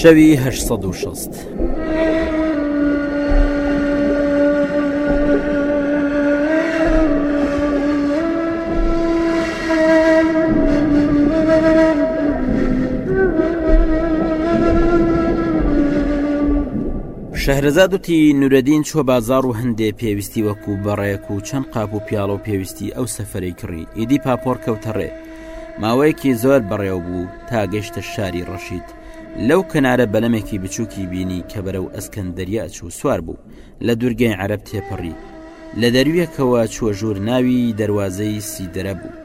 شەوی هەشت سەد و شەست. شەهرەزاد وتی نورەدین چوە بازار و هەندێ پێویستی وەکو بەڕێک و چەند قاپ و پیاڵە و پێویستی ئەو سەفرەی کڕی ئیدی پاپۆڕ کەوتە ڕێ ماوەیەکی زۆر بەڕێو بوو تا گەشتە شاری ڕەشید لەو کەنارە بەلەمێکی بچووکی بینی کە بەرە و ئەسکەن دەریا چوو سوار بوو لە دوورگەی عەرب تێپەڕی لە دەرویەکەوە چووە ژوور ناوی دەواازەی سیدرە بوو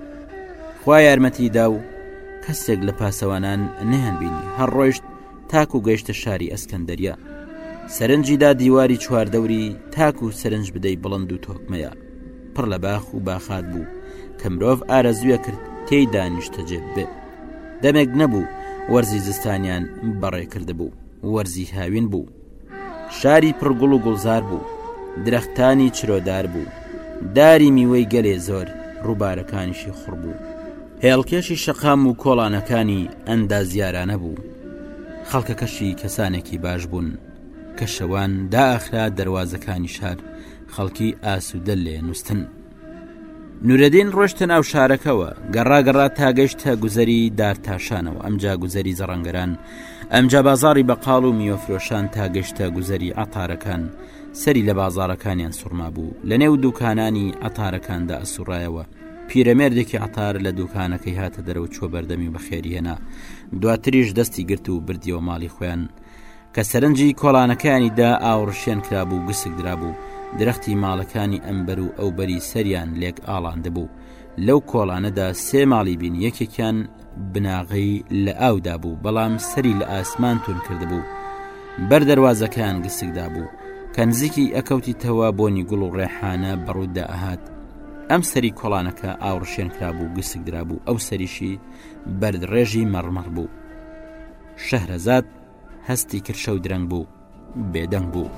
خوا یارمەتی دا و کەسێک لە پاسەوانان نەیان بینی هەر ڕۆیشت تاک و گەیشتە شاری ئەسکەن دەریا سەرنجیدا دیواری چواردەوری تاک و سەرنج بدەی بڵند و تۆکمەیە پڕ لە باخ و باخات بوو کە مرۆڤ ئارەزویە کرد تێی دانیشتەجێ بێ دەمێک نەبوو وەرزی زستانیان بەڕێ کرد بوو وەرزی هاوین بوو شاری پڕگوڵ و گوڵزار بوو درەختانی چرۆدار بوو داری میوەی گەلێ زۆر ڕووبارەکانیشی خوڕ بوو هێڵکێشی شەقام و کۆڵانەکانی ئەندازیارانە بوو خەڵکەکەشی کەسانێکی باش بوون کە شەوان داخرا دەواازەکانی شار خەڵکی ئاسوودە لێ نووسن. نورەدین ڕۆشتە ناو شارەکەەوە گەڕاگەڕا تاگەشتە گوزەری دارتاشانەوە ئەمجا گوزەری زەڕەنگەران ئەمجا بازاری بەقاڵ و میۆفرۆشان تاگەشتە گوزەری عتارەکان سەری لە بازارەکانیان سوڕما بوو لە نێو دوکانانی عتارەکاندا ئەسوڕایەوە پیرەمێردێکی عتار لە دوکانەکەی هاتە دەرەوە چوە بەردەمی بەخێریێنا دواتریش دەستی گرت و بردیەوە ماڵی خۆیان کە سەرنجی کۆڵانەکانی دا ئاوڕشێن کرابوو گسک درابوو درەختی ماڵەکانی ئەمبەر و ئەو بەری سەریان لێک ئاڵاندبوو لەو کۆڵانەدا سێ ماڵی بین یەکێکیان بناغەی لە ئاودا بوو بەڵام سەری لە ئاسمان تون کردبوو بەر دەواازەکان گسکدا بوو کەنزیکی ئەکەوتی تەوا بۆنی گوڵ و ڕێحانە بەڕوودا ئەهات ئەم سەری کۆڵانەکە ئاوڕشێن کرابوو گسک درابوو ئەو سەریشی بەرد ڕێژی مەڕمەڕ بوو شەهرەزاد هەستی کرد شەو درەنگ بوو بێدەنگ بوو.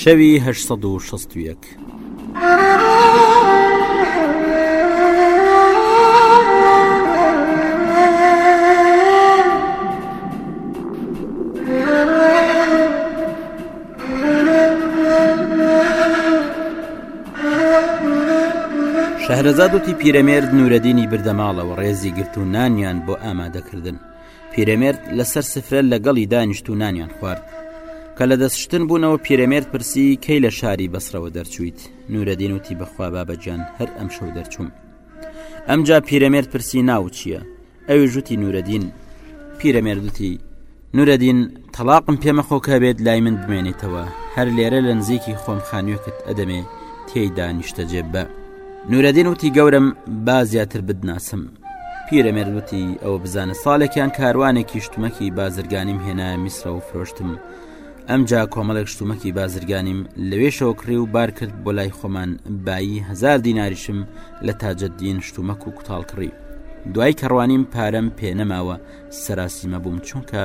شەوی هەشت سەد و شەست و یەک. شەهرەزاد وتی پیرەمێرد نورەدینی بردەماڵەوە ڕێزی گرت و نانیان بۆ ئامادەکردن پیرەمێرد لەسەر سفرە لەگەڵی دانیشت و نانیان خوارد کە لە دەستشتن بوونەوە پیرەمێرد پرسی کەی لە شاری بەسرەوە دەرچوویت نورەدین وتی بەخوا بابەجان هەر ئەم شەو دەرچووم ئەمجا پیرەمێرد پرسی ناو چییە ئەوی ژوتی نورەدین پیرەمێردوتی نورەدین تەلاقم پێمەخۆکە بێت لای من بمێنێتەوە هەر لێرە لە نزیکی خۆم خانوێکت ئەدەمێ تێیدا نیشتەجێ بە نورەدین وتی گەورم با زیاتر بدناسم پیرەمێرد وتی ئەوە بزانە ساڵێکیان کاروانێکی شتمەکی بازرگانیم هێنایە میسرە و فرۆشتم ئەمجا کۆمەڵێک شتومەکی بازرگانیم لەوێشەوە کڕی و بار کرد بۆ لای خۆمان بایی هزار دیناریشم لە تاجدین شتومەک و کوتاڵ کڕی دوای کەڕوانیم پارەم پێ نەماوە سەراسیمە بووم چونکە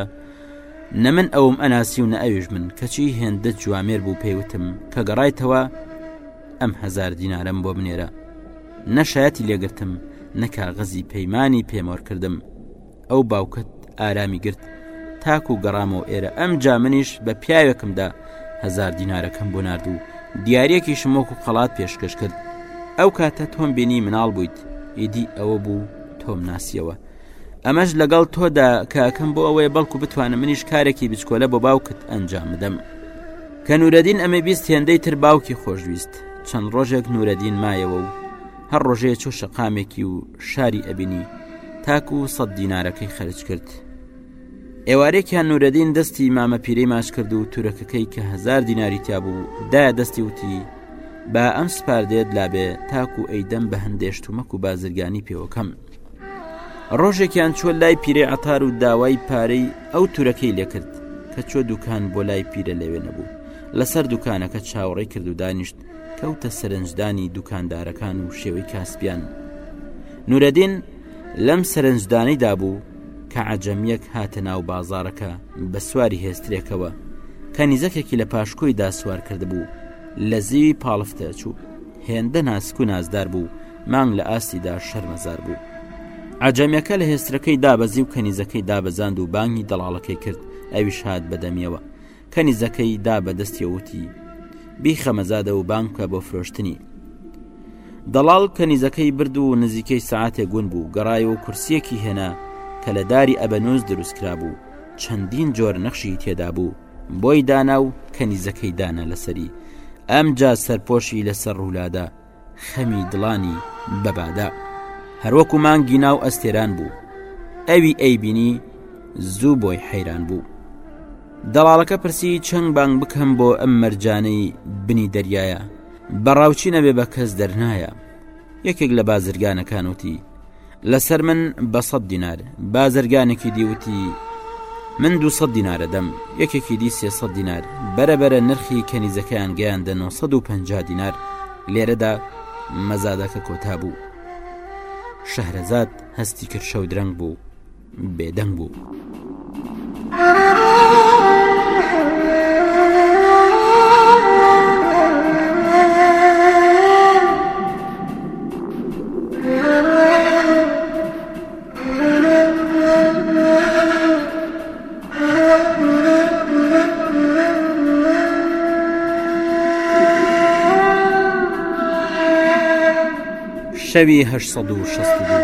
نە من ئەوم ئەناسی و نە ئەویش من کەچی هێندە جوامێر بوو پێیوتم کە گەڕایتەوە ئەم هزار دینارم بۆ بنێرە نەشایەتی لێگرتم نەکاغەزی پەیمانانی پێمۆر کردم ئەو باوکت ئارامی گرت تاکو گەڕامەوە ئێرە ئەم جا منیش بە پیاوێکمدا هزار دینارەکەم بۆ نرد و دیارەکی شمۆک و قەڵات پێشکەش کرد ئەو کاتە تۆم بینی مناڵ بوویت ئیدی ئەوە بوو تۆم ناسیەوە ئەمەش لەگەڵ تۆدا کاکەم بۆ ئەوەیە بەڵکو بتوانم منیش کارێکی بچکۆلە بۆ باوکت ئەنجام بدەم کە نورەدین ئەمە بیست هێندەی تر باوکی خۆشویست چەند ڕۆژێک نورەدین مایەوە و هەر ڕۆژەیە چۆ شەقامێکی و شاری ئەبینی تاکو و سەد دینارەکەی خەرج کرد ئێوارێکیان نورەدین دەستی مامە پیرەی ماچ کرد و تورەکەکەی کە هزار دیناری تیابوو دایە دەستی وتی با ئەم سپاردێت لابێ تاکو ئەیدەم بە هەندێشتومەک و بازرگانی پێوەکەم ڕۆژێکیان چوە لای پیرێ عتار و داوای پارەی ئەو تورەکەی لێکرد کە چۆ دوکان بۆ لای پیرە لەوێ نەبوو لەسەر دوکانەکە چاوەڕێ کرد و دانیشت کەوتە سەرنجدانی دوکاندارەکان و شێوەی کاسپیان نورەدین لەم سەرنجدانی دابوو کە عجەمیەک هاتە ناو بازارەکە بە سواری هێسترێکەوە کە نیزەکێکی لە پاشکۆی داسوار کرد بوو لە زیوی پاڵفتە چوو هێندە ناسک و نازدار بوو مانگ لە ئاستیدا شەرمەزار بوو عجەمەکە لە هێسترەکەی دابەزی و کەنیزەکەی دابەزاند و بانگی دەڵاڵەکەی کرد ئەویش هاات بەدەمیەوە کەنیزەکەی دا بەدەستیەوتی بیخەمەزادە و بانکە بۆ فرۆشتنی دەڵال کەنیزەکەی برد و نزیکەی ساعتێک گون بوو گەڕای و کورسیەکی هێنا کە لە داری ئەبەنوز دروستکرا بوو چەندین جۆر نەخشی تێدا بوو بۆی دانا و کەنیزەکەی دانا لەسەری ئەمجا سەرپۆشی لەسەر ڕوولادا خەمی دڵانی بەبادا هەروەکو مانگی ناو ئەستێران بوو ئەوی ئەیبینی زوو بۆی حەیران بوو دەڵاڵەکە پرسی چەند بانگ بکەم بۆ ئەم مەرجانەی بنی دەریایە بەڕاوچی نەبێ بە کەس دەرنایە یەکێک لە بازرگانەکانوتی لەسەر من بە سەد دینار بازرگانێکی دیوتی من دو سەد دینارە دەم یەکێکی دی سێ سەد دینار بەرەبەرە نرخی کەنیزەکەیان گەیاندە 950 دینار لێرەدا مەزادەکە کۆتا بوو شەهرەزاد هەستی کرد شەو درەنگ بوو بێدەنگ بوو. شەوی هەشت سەد و شەست و دوو.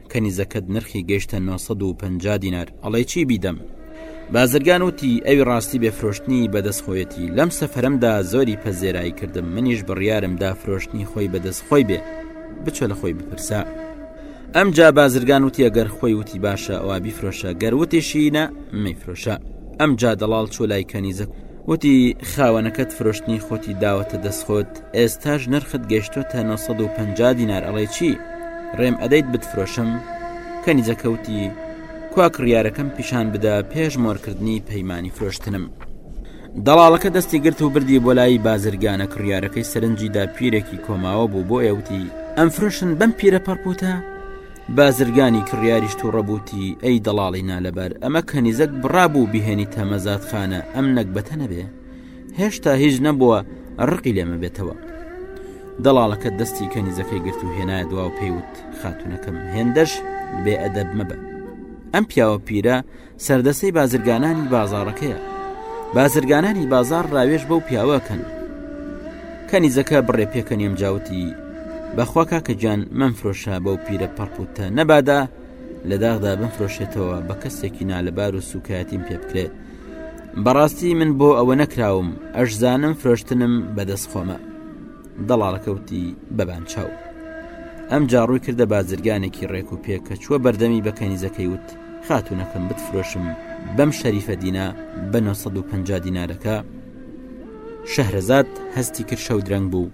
کەنیزەکەت نرخی گەیشتە نۆ سەد و پەنجا دینار ئەڵێی چی بیدەم بازرگان وتی ئەوی ڕاستی بێ فرۆشتنی بەدەست خۆیەتی لەم سەفرەمدا زۆری پەزێرایی کردم منیش بڕیارم دا فرۆشتنی خۆی بەدەست خۆی بێ بچە لە خۆی بپرسە ئەم جا بازرگان وتی ئەگەر خۆی وتی باشە ئەوە بیفرۆشە گەر وتیشینە میفرۆشە ئەم جا دەڵال چۆ لای کەنیزە وتی خاوەنەکەت فرۆشتنی خۆتی داوەتە دەستخۆت ئێستاش نرخت گەشتۆتە نۆ سەد و پەنجا دینار ئەڵێی چی ڕێم ئەدەیت بتفرۆشم کەنیجە کەوتی کوا کڕیارەکەم پیشان بدە پێش مۆرکردنی پەیمانی فرۆشتنم دەڵاڵەکە دەستی گرت و بردی بۆ لای بازرگانە کڕیارەکەی سەرنجیدا پیرێکی کۆماوە بوو بۆ ئێوتی ئەم فرۆشن بەم پیرە پەڕپوتە بازرگانی کڕیاریش تووڕەبووتی ئەی دەڵاڵی نالەبار ئەمە کەنیزەک بڕابوو بهێنی تەمەزات خانە ئەم نەکبەتە نەبێ هێشتا هیچ نەبووە ڕقی لێمە بێتەوە دەڵاڵەکە دەستی کەنیزەکەی گرت و هێنایە دواو پێیوت خاتونەکەم هێندەش بێ ئەدەب مەبە ئەم پیاوە پیرە سەردەستەی بازرگانانی بازارەکەیە بازرگانانی بازار ڕاوێش بەو پیاوەکەن کەنیزەکە بڕێ پێکەنیم جاوتی بەخوا کاکە گیان من فرۆشە بەو پیرە پەڕپوتە نەبادا لە داغدا بمفرۆشێتەوە بە کەسێکی نالەبار و سوکایەتیم پێ بکرێت بەڕاستی من بۆ ئەوە نەکراوم ئەشزانم فرۆشتنم بەدەست خۆمە دەڵاڵەکەوتی بەبان چاو ئەم جاڕووی کردە بازرگانێکی ڕێک و پێ کە چووە بەردەمی بە کەنیزەکەی وت خاتونەکەم بتفرۆشم بەم شەریفە دینا بە 950 دینارەکە شەهرەزاد هەستی کرد شەو درەنگ بوو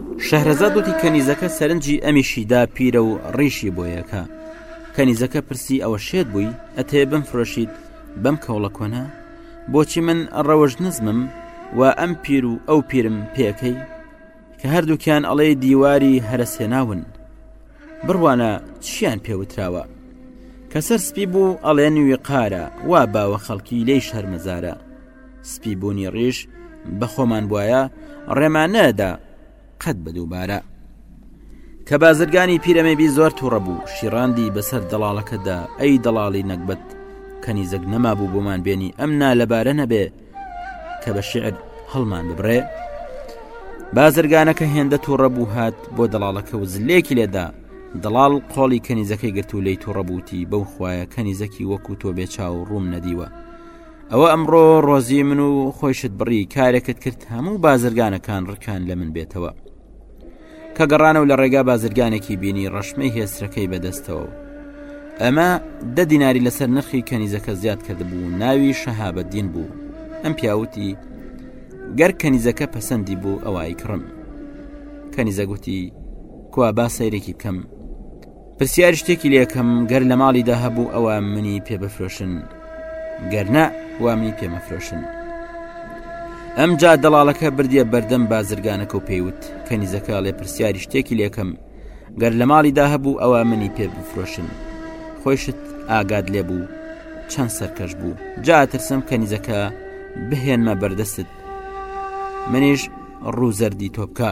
شەهرەزاد وتی کەنیزەکە سەرنجی ئەمیشی دا پیرە و ڕیشی بۆ یەکە کەنیزەکە پرسی ئەوە شێت بووی ئەتێ بم فرۆشیت بەم کەوڵە کۆنە بۆچی من ڕەوەژ نزمم و ئەم پیر و ئەو پیرم پێکەی کە هەردووکیان ئەڵێ دیواری هەرەسێناون بڕوانە چیان پێوتراوە کە سەر سپی بوو ئەڵێن ویقارە وا باوە خەڵکی لێی شەرمەزارە سپی بوونی ڕیش بە خۆمان بواە ڕێمان نەدا قەت بە دووبارە کە بازرگانی پیرەمەبی زۆر تووڕە بوو شیڕاندی بەسەر دەڵالەکەدا ئەی دەڵاڵی نەگبەت کەنیزەک نەما بوو بۆمان بێنی ئەم نا لەبارە نەبێ کە بە شعر هەڵمان ببرێ بازرگانەکە هێندە تووڕە بوو هات بۆ دەڵالەکە و زلێکی لێدا دەڵال قۆڵی کەنیزەکەی گرت و لی تووڕەبووتی بەو خویە کەنیزەکی وەکو تۆ بێ چاو ڕووم نەدیوە ئەوە ئەمڕۆ ڕۆزی من و خۆشت بڕی کارێکت کرد هەموو بازرگانەکان ڕکان لە من بێتەوە کە گەڕانە و لە ڕێگا بازرگانێکی بینی ڕەشمەی هێسترەکەی بەدەستەوە ئەمە دە دیناری لەسەر نرخی کەنیزەکە زیاد کردبوو ناوی شەهابە دین بوو ئەم پیاوتی گەر کەنیزەکە پەسەندی بوو ئەوای کڕم کەنیزە گوتی کوا با سەیرێکی بکەم پرسیار شتێکی لێکەم گەر لە ماڵیدا هەبوو ئەوە منی پێ بفرۆشن گەرنا وا منی پێمەفرۆشن ئەم جا دەڵالەکە بردیە بەردەم بازرگانەکە و پێیوت کە نیزەکە لێ پرسیاری شتێکی لێکەم گەر لە ماڵیدا هەبوو ئەوە منی پێ بفرۆشن خۆشت ئاگاد لێ بوو چەند سەرکەش بوو جا ترسم کە نیزەکە بهێنمە بەردەستت منیش ڕوو زەردی تۆپکە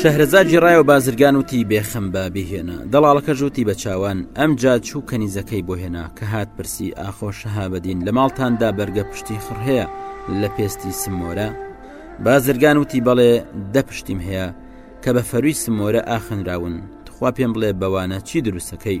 شەهرەزاد جیڕایەوە بازرگان وتی بێخم بە بهێنە دەڵاڵەکە ژووتی بە چاوان ئەم جا چوو کەنیزەکەی بۆ هێنا کە هات پرسی ئاخۆ شەهابەدین لە ماڵتاندا بەرگە پشتی خڕ هەیە لە پێستی سمۆرە بازرگان وتی بەڵێ دە پشتیم هەیە کە بە فەروی سمۆرە ئاخنراون تخوا پێم بڵێ بەوانە چی دروستەکەی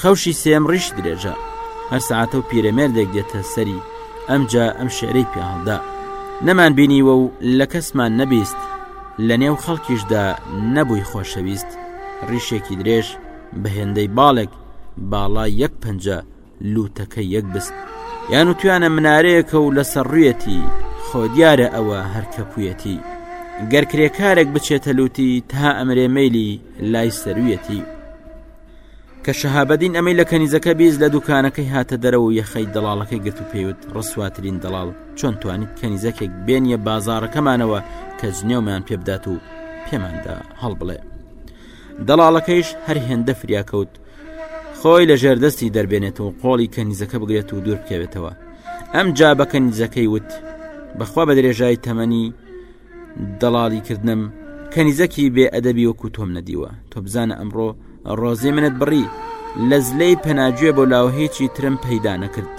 خەوشی سێم ڕیش درێژە هەر سعاتە و پیرەمێردێک دێتە سەری ئەمجا ئەم شعرەی پیاهڵدا نەمان بینیوە و لە کەسمان نەبیست لە نێو خەڵکیشدا نەبووی خۆشەویست ڕیشێکی درێژ بە هێندەی باڵێک باڵا یەک پەنجە لوتەکە یەک بست یان و توانە منارەیەکە و لەسەر ڕویەتی خۆ دیارە ئەوە هەرکەپویەتی گەر کرێکارێک بچێتە لوتی تا ئەمرێ مەلی لای سەرویەتی کە شەهابەدین ئەمەی لە کەنیزەکە بیست لە دوکانەکەی هاتە دەرەوە و یەخەی دەڵاڵەکەی گرت و پێوت ڕسواترین دەڵاڵ چۆن توانیت کەنیزەکێک بێنیە بازارەکەمانەوە کە جنێومان پێ بدات و پێماندا هەڵ بڵێ دەڵاڵەکەیش هەر هێندە فریاکەوت خۆی لە ژێردەستی دەربێنێت و قۆڵی کەنیزەکە بگرێت و دوور بکەوێتەوە ئەم جا بە کەنیزەکەی وت بەخوا بە درێژای تەمەنی دەڵاڵی کردنم کەنیزەکی بێ ئەدەبی وەکو تۆم نەدیوە تۆ بزانە ئەمڕۆ ڕۆزی منت بڕی لە زلەی پەناگوێ بۆ لاوە هیچی ترم پەیدا نەکرد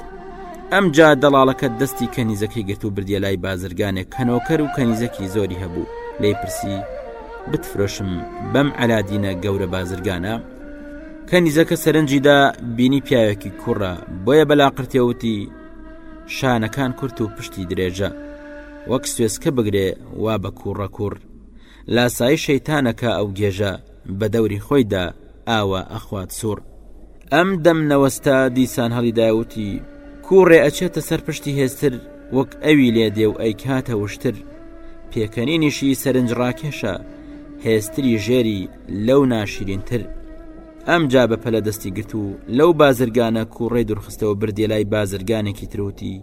ئەم جا دەڵاڵەکە دەستی کەنیزەکەی گرت و بردیە لای بازرگانێک کەنۆکەر و کەنیزەکی زۆری هەبوو لی پرسی بتفرۆشم بەم ئەلادینە گەورە بازرگانە کەنیزەکە سەرنجیدا بینی پیاوێکی کوڕە بۆیە بەلاقرتێوتی شانەکان کورت و پشتی درێژە وەک سوێسکە بگرێ وا بە کووڕە کووڕ لاسایی شەیتان ئەکا ئەو گێژە بە دەوری خۆیدا ئاوا ئەخوات سووڕ. ئەم دەم نەوەستا دیسان هەڵیدا وتی، کووڕێ ئەچێتە سەر پشتی هێستر وەک ئەوی لێ دێ و ئەیکاتە وشتر، پێکەنینیشی سەرنجڕاکێشە، هێستری ژێری لەو ناشیرینتر. ئەمجا بە پەلە دەستی گرت و لەو بازرگانە کوڕێ درخستەوە بردێ لای بازرگانێکی تروتی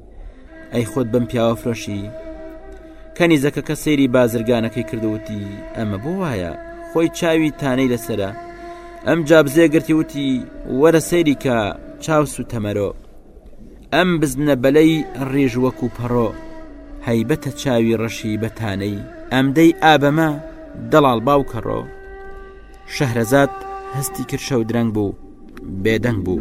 ئەی خۆت بم پیاوە فرۆشی کەنی زەکەکە سەیری بازرگانەکەی کردوتی ئەمە بۆ وایە خۆی چاوی تانەی لەسرە ئەم جابزێ گرتی وتی وەرە سەیری کە چاوس و تەمەرۆ ئەم بزنە بەلەی ڕێژ وەکو پەڕۆ هەیبەتە چاوی ڕەشی بەتانەی ئەمدەی ئابەمە دەڵال باوکەڕۆ شەهرەزاد هەستی کرد شەو درەنگ بوو بێدەنگ بوو.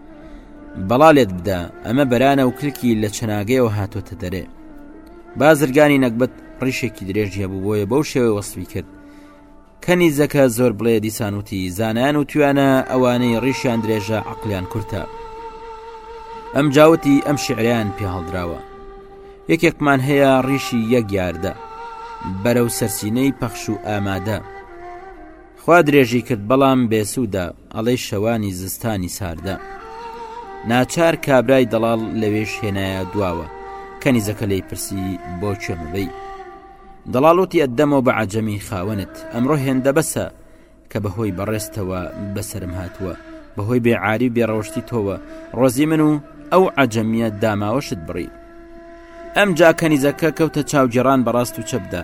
بەڵا لێت بدا ئەمە بەرانە و کلکی لە چەناگەیەوە هاتۆتە دەرێ بازرگانی نەگبەت ڕیشێکی درێژی هەبوو بۆیە بەو شێوەی وەسفی کرد کەنی زەکە زۆر بڵێ دیسانوتی زانان و توانە ئەوانەی ڕیشیان درێژە عقلیان کورتە ئەم جاوتی ئەم شعریان پێ هەڵدراوە یەکێکمان هەیە ڕیشی یەک یاردە بەرەو سەرسینەی پەخش و ئامادە خوا درێژی کرد بەڵام بێسوودە ئەڵێی شەوانی زستانی ساردە ناچار کابرای دەڵاڵ لەوێش هێنایە دواوە کەنیزەکە لی پرسی بۆ کوێمەبەی دەڵاڵوتی ئەدەمەوە بە عجەمی خاوەنت ئەمڕۆ هێندە بەسە کە بەهۆی بەڕێستەوە بەسرم هاتووە بەهۆی بێعاری بێڕەوشتی تۆوە ڕۆزی من و ئەو عجەمیە داماوەشت بڕی ئەم جاکەنیزەکە کەوتە چاوگێڕان بەڕاست و چەپدا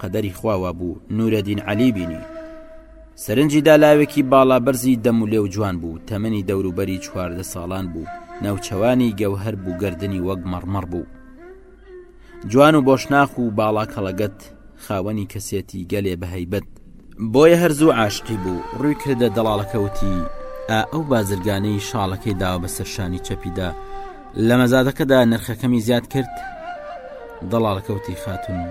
قەدەری خوا وابوو نورەدین عەلی بینی. سەرنجی دا لاوێکی باڵا بەرزی دەم و لێو جوان بوو، تەمەنی دەوروبەری چواردە ساڵان بوو، ناوچەوانی گەوهەر بوو گەردنی وەک مەڕمەڕ بوو. جوان و بۆشناخ و باڵا کەڵەگەت، خاوەنی کەسێتی گەلێ بەهەیبەت. بۆیە هەر زوو عاشقی بوو، ڕووی کردە دەڵاڵەکە وتی، ئا ئەو بازرگانەی شاڵەکەی داوە بەسەر شانی چەپیدا، لە مەزادەکەدا نرخەکەمی زیاد کرد؟ دەڵاڵەکە وتی، خاتوون،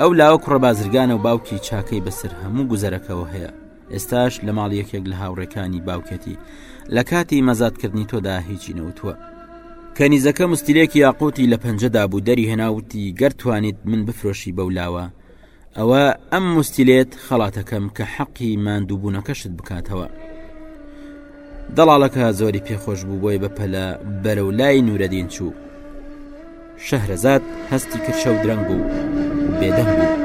ئەو لاوە کوڕە بازرگانە و باوکی چاکەی بەسەر هەموو گوزەرەکەەوە هەیە، ئێستاش لە ماڵ یەکێک لە هاوڕێکانی باوکێتی، لە کاتی مەزادکردنی تۆدا هیچی نەوتووە. کەنیزەکە مستیلێکی یاقوتی لە پەنجەدا بوو، دەری هێنا و وتی، گەر توانیت من بفرۆشی بەو لاوە، ئەوە ئەم مستیلێت خەڵاتەکەم کە حەقی ماندووبوونەکەشت بکاتەوە دەڵالەکە زۆری پێخۆش بوو بۆی بە پەلە بەرە و لای نورەدین چوو شەهرەزاد هەستی کرشە و درەنگ بوو بێدەنگ بوو.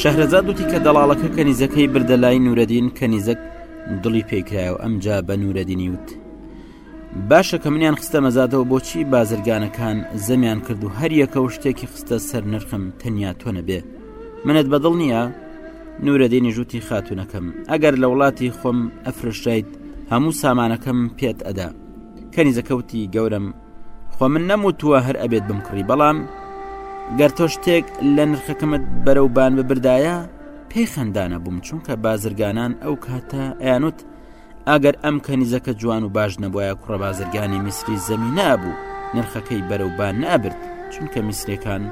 شەهرەزاد وتی کە دەڵاڵەکە کەنیزەکەی بردە لای نورەدین کەنیزەک دڵی پێکرایەوە ئەمجا بە نورەدینی وت باشە کە منیان خستە مەزادەوە بۆچی بازرگانەکان زەمیان کرد و هەریەکە و شتێکی خستە سەر نرخم تەنیا تۆ نەبێ منت بەدڵ نییە نورەدینی ژووتی خاتونەکەم ئەگەر لە وڵاتی خۆم ئەفرشیت هەموو سامانەکەم پێت ئەدا کەنی زەکەوتی گەورم خۆ من نەموتووە هەر ئەبێت بم کڕی بەڵام گەر تۆ شتێک لە نرخەکەمت بەرەو بان ببردایە پێی خەندانە بووم چونکە بازرگانان ئەو کاتە ئەیانوت ئەگەر ئەم کەنیزەکە جوان و باش نەبواە کوڕە بازرگانی میسری زەمی نابوو نرخەکەی بەرەو بان نابرد چونکە میسرەکان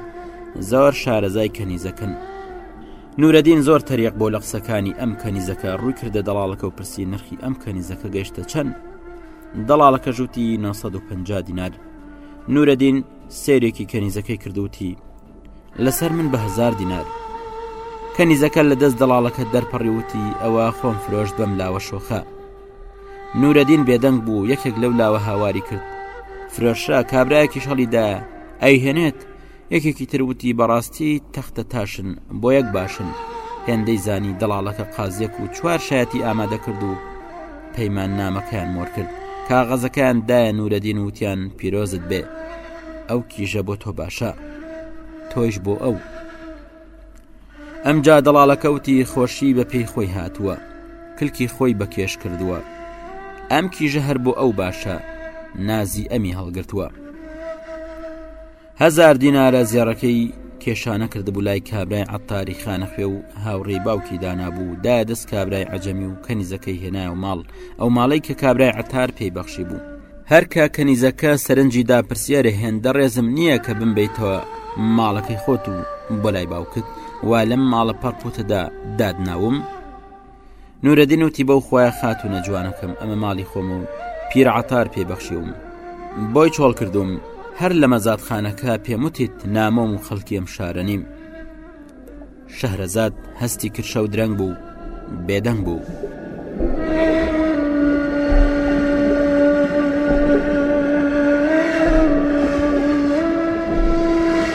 زۆر شارەزای کەنیزەکەن نورەدین زۆر تەریق بۆ لە قسەکانی ئەم کەنیزەکە ڕووی کردە دەڵالەکە و پرسی نرخی ئەم کەنیزەکە گەشتە چەند دەڵالەکە ژووتی 950 دینار نورەدین سێرێکی کەنیزەکەی کردوتی لەسەر من بە هزار دینار کەنیزەکە لە دەست دەڵاڵەکە دەرپەڕی وتی ئەوە خۆم فرۆشت بەم لاوە شۆخە نورەدین بێدەنگ بوو یەکێک لەو لاوە هاواری کرد فرۆشرا کابراایەکی شەڵیدا ئەیهێنێت یەکێکی تروتی بەڕاستی تەختە تاشن بۆ یەک باشن هێندەی زانی دەڵالەکە قازیەک و چوار شایەتی ئامادە کرد و پەیماننامەکەیان مۆر کرد کاغەزەکەیان دایە نورەدین وتیان پیرۆزت بێ ئەو کیژە بۆ تۆ باشە تۆیش بۆ ئەو ئەمجا دەڵالەکەوتی خۆشی بە پێی خۆی هاتووە کلکی خۆی بە کێش کردووە ئەم کیژە هەر بۆ ئەو باشە نازی ئەمی هەڵگرتووە هەزار دینارە زێڕەکەی کێشانە کردبوو لای کابرای عتاری خانەخوێ و هاوڕێی باوکی دانابوو دا دەست کابرای عجەمی و کەنیزەکەی هێنایە و ماڵ ئەو ماڵی کە کابرای عتار پێی بەخشی بوو هەرکە کەنیزەکە سەرنجی دا پرسیارە هێندە ڕێزم نییە کە بمبیتەوە ماڵەکەی خۆت و بۆ لای باوکت وا لەم ماڵە پەڕپوتەدا دادناوم نورەدین وتی بەو خۆیان خاتونە جوانەکەم ئەمە ماڵی خۆم و پیرعتار پێبەخشیوم بۆی چۆڵ کردوم هەر لە مەزادخانەکە پێموتیت نامۆم و خەڵکیم شارە نیم شەهرەزاد هەستی کرشە و درەنگ بوو بێدەنگ بوو.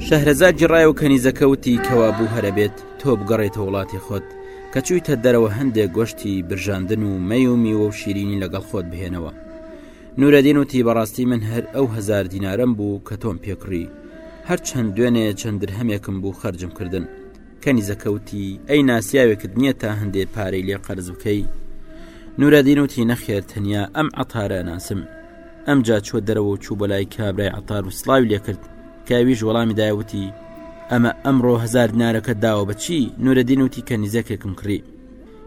شەهرەزاد جڕای و کەنیزەکە وتی کەوا بوو هەرەبێت تۆ بگەڕێتە وڵاتی خۆت کە چوویتە دەرەوە هەندێک گۆشتی برژاندن و مەی و میوە و شیرینی لەگەڵ خۆت بهێنەوە نورەدین وتی بەڕاستی من هەر ئەو هزار دینارم بوو کە تۆم پێکڕی هەر چەند دوێنێ چەند درهەمێکم بوو خەرجم کردن کەنیزەکەوتی ئەی ناسیاوێکت نییە تا هەندێ پارەی لێ قەرز بکەی نورەدین وتی نەخێر تەنیا ئەم عتارە ناسم ئەمجا چوە دەرەوە و چوو بەلای کابرای عتار و سلاوی لێکرد پیاویش وەڵامی دایوتی ئەمە ئەمڕۆ هزار دینارەکە داوە بەچی نورەدین وتی کەنیزەکێکم کڕی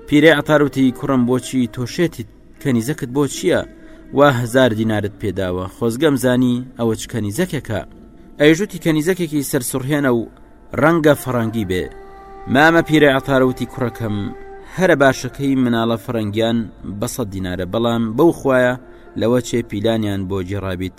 پیرێ عتاروتی کوڕم بۆچی تۆشێتی کەنیزەکت بۆ چییە وا هزار دینارت پێداوە خۆزگەم زانی ئەوە چ کەنیزەکێکە ئەیژوتی کەنیزەکێکی سەرسڕهێنە و ڕەنگە فەڕەنگی بێ مامە پیرە عتاروتی کوڕەکەم هەرە باشەکەی مناڵە فەرەنگیان بەسە دینارە بەڵام بەو خویە لەوە چێ پیلانیان بۆ جێڕابیت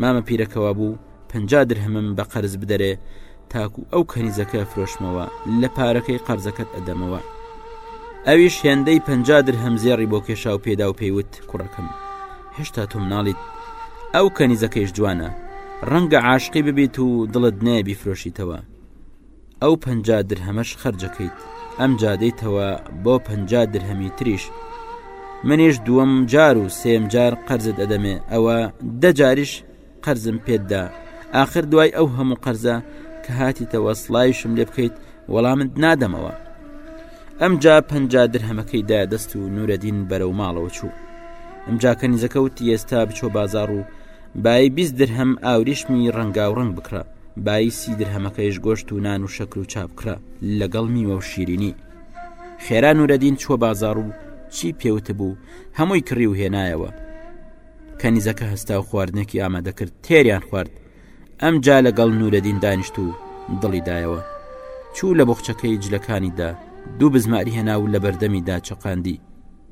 مامە پیرە کەوابوو پەنجا درهەمم بە قەرز بدەرێ تاکو ئەو کەنیزەکە فرۆشمەوە لە پارەکەی قەرزەکەت ئەدەمەوە ئەویش هێندەی پەنجا درهەم زێڕی بۆ کێشا و پێدا و پێیوت کوڕەکەم هێشتا تۆ مناڵیت ئەو کەنیزەکەیش جوانە ڕەنگە عاشقی ببیت و دڵت نێ بیفرۆشیتەوە ئەو پەنجا درهەمەش خەرجەکەیت ئەمجا دەیتەوە بۆ پەنجا درهەمی تریش منیش دووەم جار و سێم جار قەرزت ئەدەمێ ئەوە دەجاریش قەرزم پێتدا آخر دوای ئەو هەموو قەرزە کە هاتیتەوە سڵایشم لێ بکەیت وەڵامت نادەمەوە ئەمجا پەنجا درهەمەکەی دا دەست و نورەدین بەرەو ماڵەوە چوو ئەمجا کە نیزەکەوت ئێستا بچۆ بازار و بای بیست درهەم ئاوریشمی ڕەنگاو ڕنگ بکڕە بایسی درهەمەکەیش گۆشت و نان و شەکر و چاپکرا لەگەڵ میوە و شیرینی خێرا نورەدین چوە بازار و چی پێوت بوو هەمووی کڕی و هێنایەوە کەنیزەکە هەستا و خواردنێکی ئامادەکرد تێریان خوارد ئەم جا لەگەڵ نورەدین دانیشت و دڵی دایەوە چوو لە بخچەکەی جلەکانیدا دوو بزماری هێنا و لە بەردەمیدا چەقاندی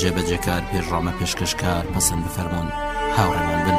جێبەجێکار پێشڕامە پێشکەشکار پەسەند بفەرموون هاوڕێمان بن.